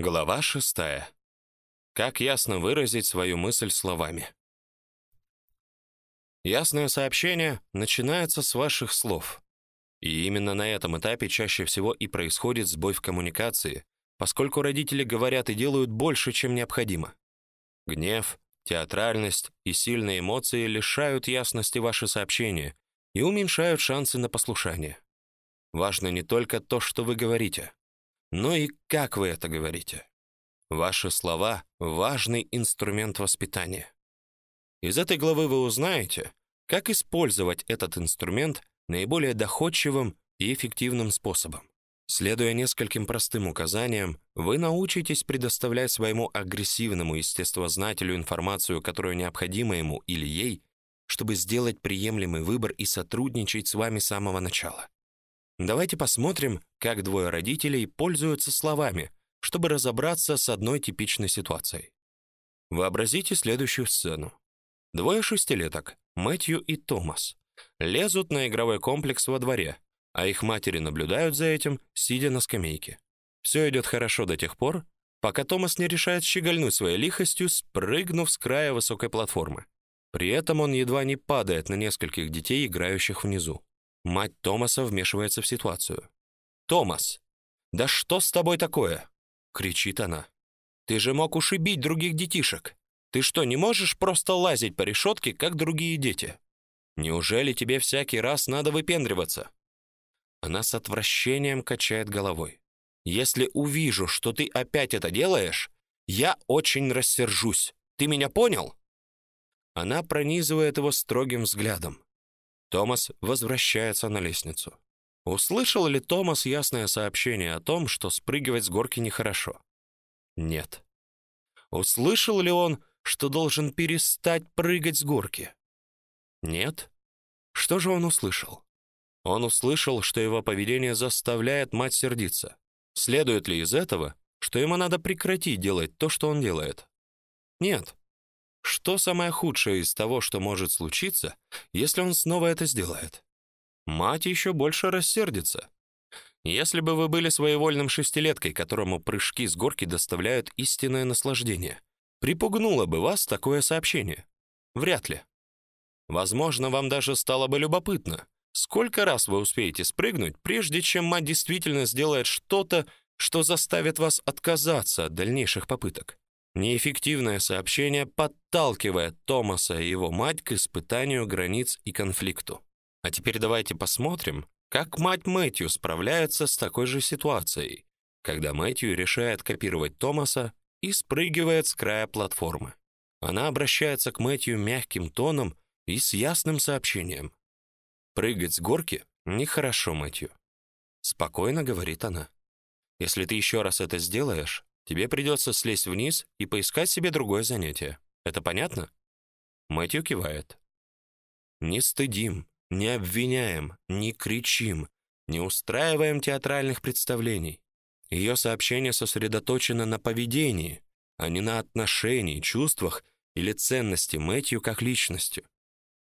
Глава шестая. Как ясно выразить свою мысль словами. Ясное сообщение начинается с ваших слов. И именно на этом этапе чаще всего и происходит сбой в коммуникации, поскольку родители говорят и делают больше, чем необходимо. Гнев, театральность и сильные эмоции лишают ясности ваши сообщения и уменьшают шансы на послушание. Важно не только то, что вы говорите, но и как вы это говорите. Ваши слова важный инструмент воспитания. Из этой главы вы узнаете, как использовать этот инструмент наиболее доходчивым и эффективным способом. Следуя нескольким простым указаниям, вы научитесь предоставлять своему агрессивному естествознателю информацию, которая необходима ему или ей, чтобы сделать приемлемый выбор и сотрудничать с вами с самого начала. Давайте посмотрим, как двое родителей пользуются словами, чтобы разобраться с одной типичной ситуацией. Вообразите следующую сцену. Двое шестилеток, Мэтью и Томас, лезут на игровой комплекс во дворе, а их матери наблюдают за этим, сидя на скамейке. Все идет хорошо до тех пор, пока Томас не решает щегольнуть своей лихостью, спрыгнув с края высокой платформы. При этом он едва не падает на нескольких детей, играющих внизу. Мать Томаса вмешивается в ситуацию. «Томас, да что с тобой такое?» — кричит она. «Ты же мог ушибить других детишек. Ты что, не можешь просто лазить по решетке, как другие дети? Неужели тебе всякий раз надо выпендриваться?» Она с отвращением качает головой. «Если увижу, что ты опять это делаешь, я очень рассержусь. Ты меня понял?» Она пронизывает его строгим взглядом. Томас возвращается на лестницу. Услышал ли Томас ясное сообщение о том, что спрыгивать с горки нехорошо? Нет. Услышал ли он, что должен перестать прыгать с горки? Нет. Что же он услышал? Он услышал, что его поведение заставляет мать сердиться. Следует ли из этого, что ему надо прекратить делать то, что он делает? Нет. Что самое худшее из того, что может случиться, если он снова это сделает? Мать еще больше рассердится. Если бы вы были своевольным шестилеткой, которому прыжки с горки доставляют истинное наслаждение, припугнуло бы вас такое сообщение? Вряд ли. Возможно, вам даже стало бы любопытно, сколько раз вы успеете спрыгнуть, прежде чем мать действительно сделает что-то, что заставит вас отказаться от дальнейших попыток. Неэффективное сообщение подталкивает Томаса и его мать к испытанию границ и конфликту. А теперь давайте посмотрим, как мать Мэтью справляется с такой же ситуацией, когда Мэтью решает копировать Томаса и спрыгивает с края платформы. Она обращается к Мэтью мягким тоном и с ясным сообщением. Прыгать с горки нехорошо, Мэтью. Спокойно говорит она. Если ты еще раз это сделаешь, Тебе придется слезть вниз и поискать себе другое занятие. Это понятно? Мэтью кивает. Не стыдим, не обвиняем, не кричим, не устраиваем театральных представлений. Ее сообщение сосредоточено на поведении, а не на отношении, чувствах или ценности Мэтью как личности.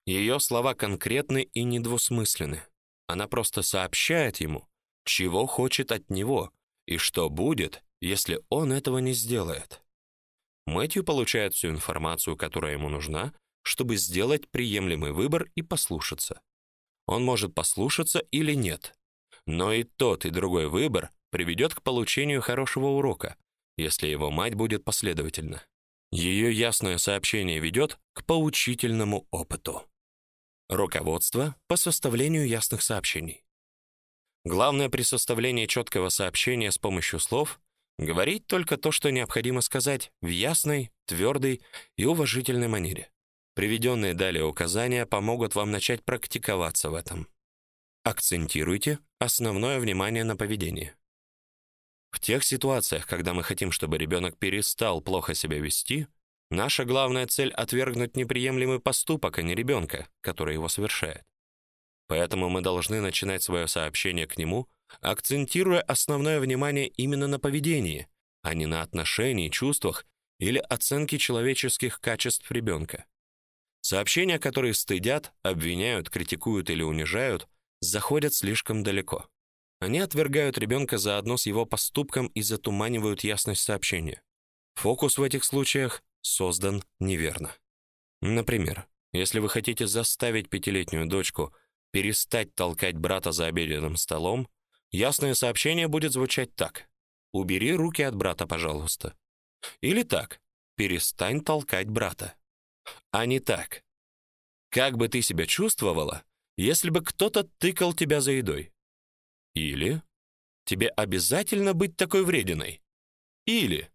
Ее слова конкретны и недвусмысленны. Она просто сообщает ему, чего хочет от него и что будет, если он этого не сделает. Мэтью получает всю информацию, которая ему нужна, чтобы сделать приемлемый выбор и послушаться. Он может послушаться или нет. Но и тот, и другой выбор приведет к получению хорошего урока, если его мать будет последовательна. Ее ясное сообщение ведет к поучительному опыту. Руководство по составлению ясных сообщений. Главное при составлении четкого сообщения с помощью слов Говорить только то, что необходимо сказать, в ясной, твердой и уважительной манере. Приведенные далее указания помогут вам начать практиковаться в этом. Акцентируйте основное внимание на поведении. В тех ситуациях, когда мы хотим, чтобы ребенок перестал плохо себя вести, наша главная цель отвергнуть неприемлемый поступок, а не ребенка, который его совершает. Поэтому мы должны начинать свое сообщение к нему акцентируя основное внимание именно на поведении, а не на отношении, чувствах или оценке человеческих качеств ребенка. Сообщения, которые стыдят, обвиняют, критикуют или унижают, заходят слишком далеко. Они отвергают ребенка заодно с его поступком и затуманивают ясность сообщения. Фокус в этих случаях создан неверно. Например, если вы хотите заставить пятилетнюю дочку перестать толкать брата за обеденным столом, ясное сообщение будет звучать так: "Убери руки от брата, пожалуйста". Или так: "Перестань толкать брата". А не так: "Как бы ты себя чувствовала, если бы кто-то тыкал тебя за едой?" Или "Тебе обязательно быть такой врединой?" Или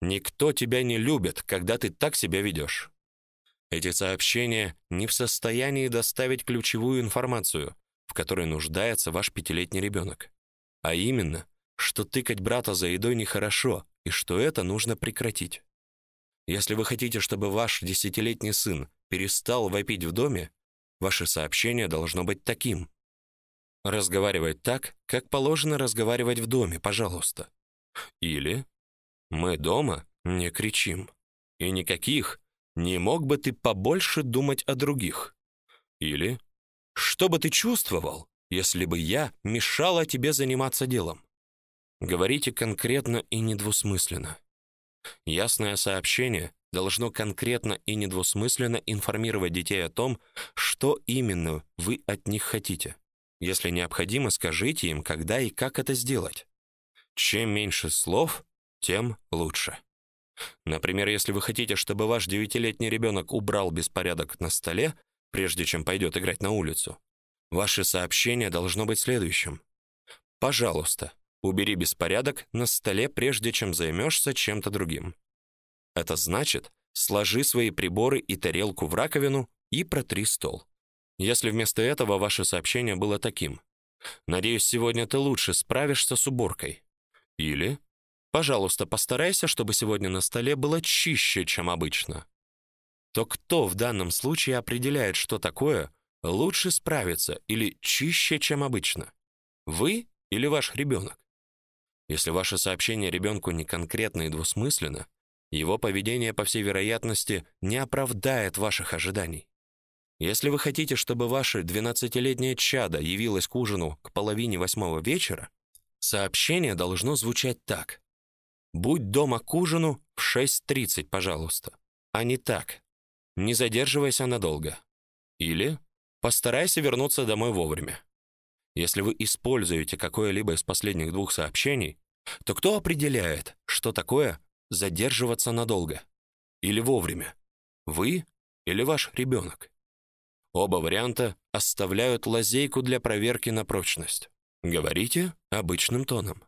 "Никто тебя не любит, когда ты так себя ведешь». Эти сообщения не в состоянии доставить ключевую информацию, в которой нуждается ваш пятилетний ребенок. А именно, что тыкать брата за едой нехорошо и что это нужно прекратить. Если вы хотите, чтобы ваш десятилетний сын перестал вопить в доме, ваше сообщение должно быть таким: разговаривать так, как положено разговаривать в доме, пожалуйста. Или мы дома не кричим. И никаких не мог бы ты побольше думать о других? Или что бы ты чувствовал, если бы я мешала тебе заниматься делом? Говорите конкретно и недвусмысленно. Ясное сообщение должно конкретно и недвусмысленно информировать детей о том, что именно вы от них хотите. Если необходимо, скажите им, когда и как это сделать. Чем меньше слов, тем лучше. Например, если вы хотите, чтобы ваш девятилетний ребенок убрал беспорядок на столе, прежде чем пойдет играть на улицу, ваше сообщение должно быть следующим: "Пожалуйста, убери беспорядок на столе, прежде чем займешься чем-то другим". Это значит: сложи свои приборы и тарелку в раковину и протри стол. Если вместо этого ваше сообщение было таким: "Надеюсь, сегодня ты лучше справишься с уборкой". Или Пожалуйста, постарайся, чтобы сегодня на столе было чище, чем обычно. То кто в данном случае определяет, что такое лучше справиться или чище, чем обычно? Вы или ваш ребенок? Если ваше сообщение ребенку не конкретно и двусмысленно, его поведение, по всей вероятности, не оправдает ваших ожиданий. Если вы хотите, чтобы ваше двенадцатилетнее чадо явилось к ужину к половине восьмого вечера, сообщение должно звучать так: Будь дома к ужину в 6:30, пожалуйста. А не так. Не задерживайся надолго. Или постарайся вернуться домой вовремя. Если вы используете какое-либо из последних двух сообщений, то кто определяет, что такое задерживаться надолго или вовремя? Вы или ваш ребенок? Оба варианта оставляют лазейку для проверки на прочность. Говорите обычным тоном.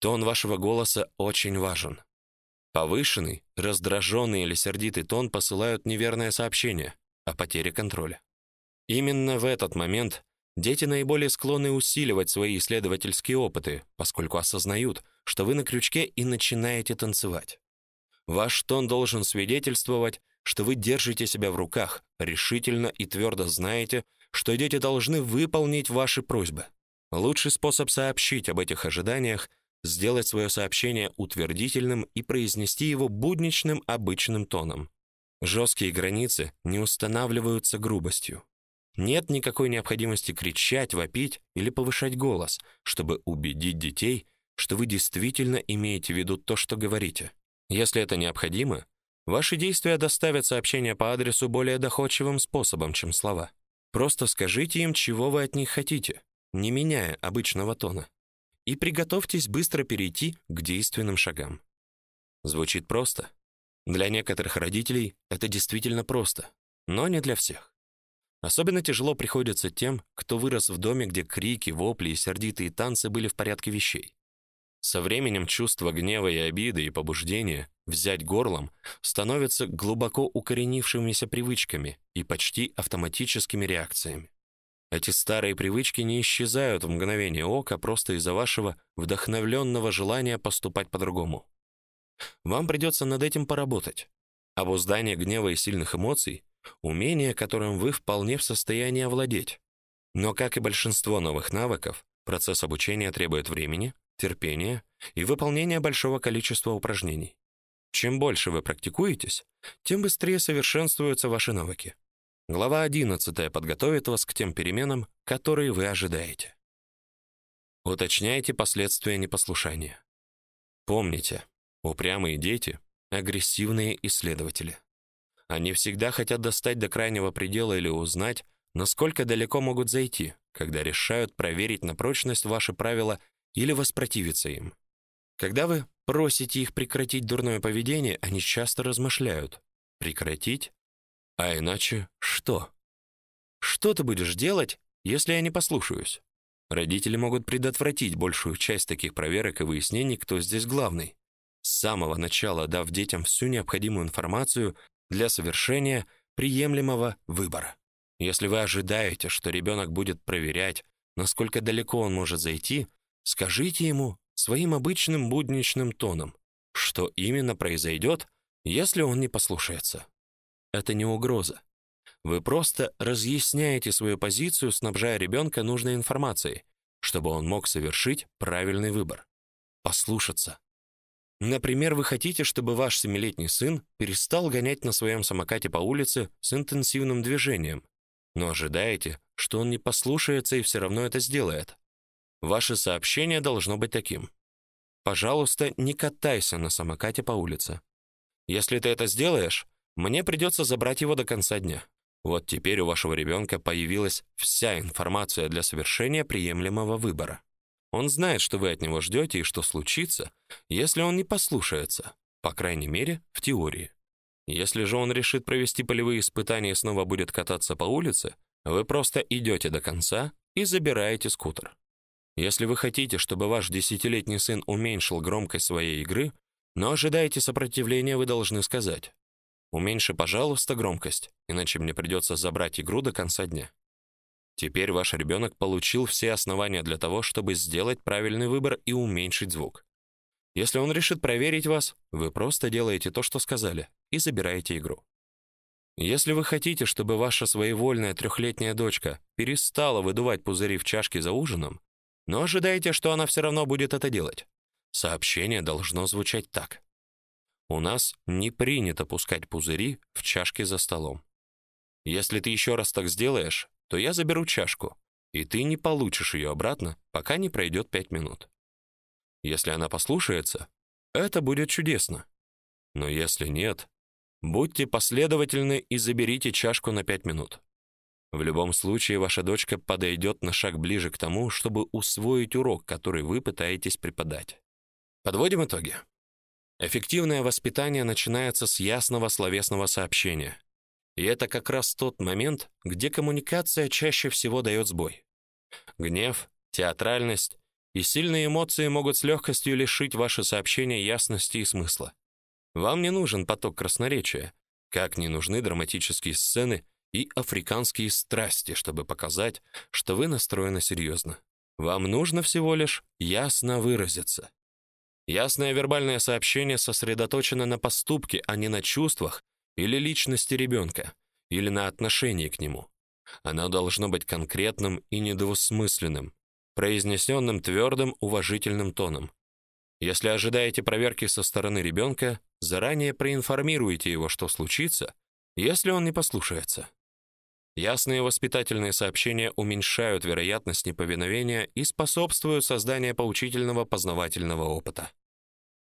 Тон вашего голоса очень важен. Повышенный, раздраженный или сердитый тон посылают неверное сообщение о потере контроля. Именно в этот момент дети наиболее склонны усиливать свои исследовательские опыты, поскольку осознают, что вы на крючке и начинаете танцевать. Ваш тон должен свидетельствовать, что вы держите себя в руках, решительно и твердо знаете, что дети должны выполнить ваши просьбы. Лучший способ сообщить об этих ожиданиях сделать свое сообщение утвердительным и произнести его будничным обычным тоном. Жесткие границы не устанавливаются грубостью. Нет никакой необходимости кричать, вопить или повышать голос, чтобы убедить детей, что вы действительно имеете в виду то, что говорите. Если это необходимо, ваши действия доставят сообщение по адресу более доходчивым способом, чем слова. Просто скажите им, чего вы от них хотите, не меняя обычного тона и приготовьтесь быстро перейти к действенным шагам. Звучит просто. Для некоторых родителей это действительно просто, но не для всех. Особенно тяжело приходится тем, кто вырос в доме, где крики, вопли и сердитые танцы были в порядке вещей. Со временем чувство гнева и обиды и побуждения взять горлом становятся глубоко укоренившимися привычками и почти автоматическими реакциями. Эти старые привычки не исчезают в мгновение ока просто из-за вашего вдохновленного желания поступать по-другому. Вам придется над этим поработать. Обуздание гнева и сильных эмоций умение, которым вы вполне в состоянии овладеть. Но как и большинство новых навыков, процесс обучения требует времени, терпения и выполнения большого количества упражнений. Чем больше вы практикуетесь, тем быстрее совершенствуются ваши навыки. Глава 11 подготовит вас к тем переменам, которые вы ожидаете. Уточняйте последствия непослушания. Помните, упрямые дети агрессивные исследователи. Они всегда хотят достать до крайнего предела или узнать, насколько далеко могут зайти, когда решают проверить на прочность ваши правила или воспротивиться им. Когда вы просите их прекратить дурное поведение, они часто размышляют: прекратить? А иначе что? Что ты будешь делать, если я не послушаюсь? Родители могут предотвратить большую часть таких проверок и выяснений, кто здесь главный. С самого начала дав детям всю необходимую информацию для совершения приемлемого выбора. Если вы ожидаете, что ребенок будет проверять, насколько далеко он может зайти, скажите ему своим обычным будничным тоном, что именно произойдет, если он не послушается. Это не угроза. Вы просто разъясняете свою позицию, снабжая ребенка нужной информацией, чтобы он мог совершить правильный выбор. Послушаться. Например, вы хотите, чтобы ваш семилетний сын перестал гонять на своем самокате по улице с интенсивным движением, но ожидаете, что он не послушается и все равно это сделает. Ваше сообщение должно быть таким: Пожалуйста, не катайся на самокате по улице. Если ты это сделаешь, мне придется забрать его до конца дня. Вот теперь у вашего ребенка появилась вся информация для совершения приемлемого выбора. Он знает, что вы от него ждете и что случится, если он не послушается, по крайней мере, в теории. Если же он решит провести полевые испытания и снова будет кататься по улице, вы просто идете до конца и забираете скутер. Если вы хотите, чтобы ваш десятилетний сын уменьшил громкость своей игры, но ожидаете сопротивления, вы должны сказать: "Уменьши, пожалуйста, громкость, иначе мне придется забрать игру до конца дня". Теперь ваш ребенок получил все основания для того, чтобы сделать правильный выбор и уменьшить звук. Если он решит проверить вас, вы просто делаете то, что сказали, и забираете игру. Если вы хотите, чтобы ваша своевольная трехлетняя дочка перестала выдувать пузыри в чашке за ужином, но ожидаете, что она все равно будет это делать, сообщение должно звучать так: У нас не принято пускать пузыри в чашки за столом. Если ты еще раз так сделаешь, то я заберу чашку, и ты не получишь ее обратно, пока не пройдет пять минут. Если она послушается, это будет чудесно. Но если нет, будьте последовательны и заберите чашку на пять минут. В любом случае ваша дочка подойдет на шаг ближе к тому, чтобы усвоить урок, который вы пытаетесь преподать. Подводим итоги. Эффективное воспитание начинается с ясного словесного сообщения. И это как раз тот момент, где коммуникация чаще всего дает сбой. Гнев, театральность и сильные эмоции могут с легкостью лишить ваше сообщение ясности и смысла. Вам не нужен поток красноречия, как не нужны драматические сцены и африканские страсти, чтобы показать, что вы настроены серьезно. Вам нужно всего лишь ясно выразиться. Ясное вербальное сообщение сосредоточено на поступке, а не на чувствах или личности ребенка, или на отношении к нему. Оно должно быть конкретным и недвусмысленным, произнесенным твердым, уважительным тоном. Если ожидаете проверки со стороны ребенка, заранее проинформируйте его, что случится, если он не послушается. Ясные воспитательные сообщения уменьшают вероятность неповиновения и способствуют созданию поучительного познавательного опыта.